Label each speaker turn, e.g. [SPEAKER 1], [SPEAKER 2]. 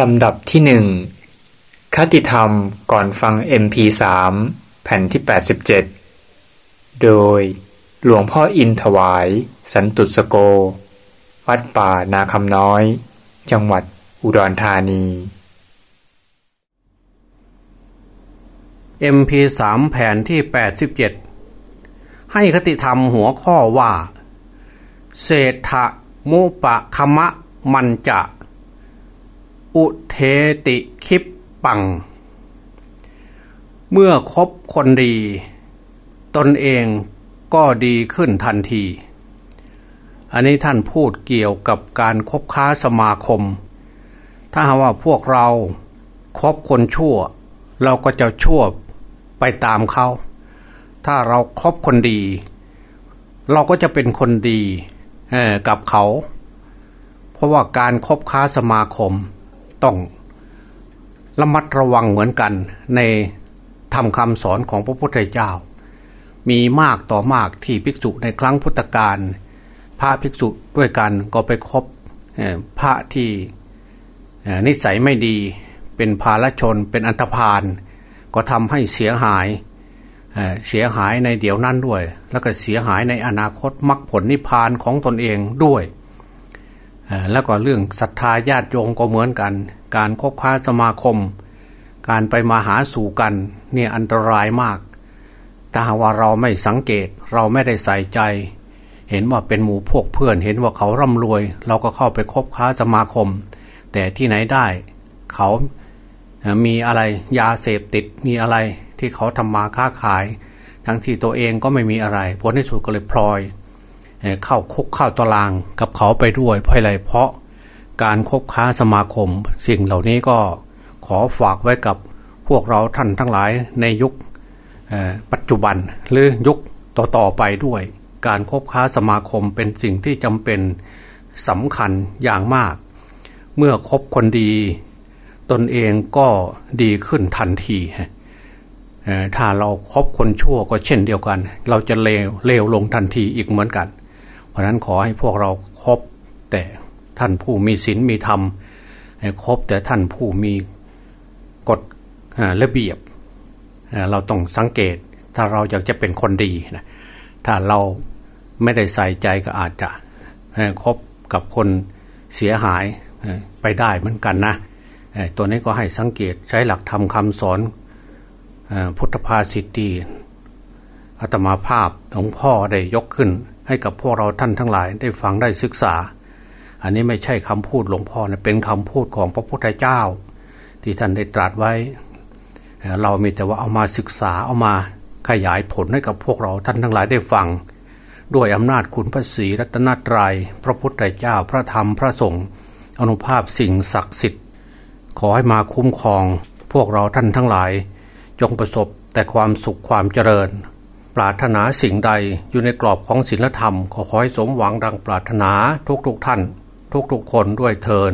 [SPEAKER 1] ลำดับที่หนึ่งคติธรรมก่อนฟัง MP3 แผ่นที่ 87 โดยหลวงพ่ออินถวาย สันตุสโก วัดป่านาคำน้อย จังหวัดอุดรธานี
[SPEAKER 2] MP3 แผ่นที่ 87 ให้คติธรรมหัวข้อว่า เศรษฐมุปะคมะมันจะ อุเทติคิปปัง เมื่อคบคนดี ตนเองก็ดีขึ้นทันที อันนี้ท่านพูดเกี่ยวกับการคบค้าสมาคม ถ้าหาว่าพวกเราคบคนชั่ว เราก็จะชั่วไปตามเขา ถ้าเราครบคนดี เราก็จะเป็นคนดีกับเขา เพราะว่าการครบค้าสมาคม ต้องระมัดระวังเหมือนกันในทำคำสอนของพระพุทธเจ้า มีมากต่อมากที่ภิกษุในครั้งพุทธกาลพระภิกษุด้วยกันก็ไปคบพระที่นิสัยไม่ดีเป็นภาลชนเป็นอันธพาลก็ทำให้เสียหายเสียหายในเดี๋ยวนั้นด้วย แล้วก็เสียหายในอนาคตมรรคผลนิพพานของตนเองด้วย แล้วก็เรื่องศรัทธาญาติโยมก็เหมือนกัน การคบค้าสมาคม การไปมาหาสู่กันเนี่ยอันตรายมากถ้าว่าเราไม่สังเกตเราไม่ได้ใส่ใจ เห็นว่าเป็นหมู่พวกเพื่อน เห็นว่าเขาร่ำรวย เราก็เข้าไปคบค้าสมาคม แต่ที่ไหนได้ เขามีอะไรยาเสพติดมีอะไรที่เขาทำมาค้าขาย ทั้งที่ตัวเองก็ไม่มีอะไรผลที่สุดก็เลยพลอย เข้าคุกเข้าตารางกับเขาไปด้วยเพราะอะไรเพราะการคบค้าสมาคม สิ่งเหล่านี้ก็ขอฝากไว้กับพวกเราท่านทั้งหลายในยุคปัจจุบันหรือยุคต่อๆไปด้วย การคบค้าสมาคมเป็นสิ่งที่จำเป็นสำคัญอย่างมาก เมื่อคบคนดี ตนเองก็ดีขึ้นทันทีถ้าเราครบคนชั่วก็เช่นเดียวกัน เราจะเลวเลวลงทันทีอีกเหมือนกัน เพราะนั้นขอให้พวกเราครบแต่ท่านผู้มีศีลมีธรรมครบแต่ท่านผู้มีกฎระเบียบ เราต้องสังเกตถ้าเราอยากจะเป็นคนดีนะถ้าเราไม่ได้ใส่ใจก็อาจจะคบกับคนเสียหายไปได้เหมือนกันนะตัวนี้ก็ให้สังเกตใช้หลักธรรมคำสอนพุทธภาษิตีอัตมาภาพหลวงพ่อได้ยกขึ้น ให้กับพวกเราท่านทั้งหลายได้ฟังได้ศึกษา อันนี้ไม่ใช่คำพูดหลวงพ่อนะเป็นคำพูดของพระพุทธเจ้า ที่ท่านได้ตรัสไว้ เรามีแต่ว่าเอามาศึกษาเอามาขยายผลให้กับพวกเราท่านทั้งหลายได้ฟัง ด้วยอำนาจคุณพระศรีรัตนตรยัย พระพุทธเจ้าพระธรรมพระสงฆ์อนุภาพสิ่งศักดิ์สิทธิ์ ขอให้มาคุ้มครอง พวกเราท่านทั้งหลาย จงประสบแต่ความสุขความเจริญ ปรารถนาสิ่งใดอยู่ในกรอบของศีลธรรม ขอขอให้สมหวังดังปรารถนาทุกๆทท่าน ทุกๆคนด้วยเทิน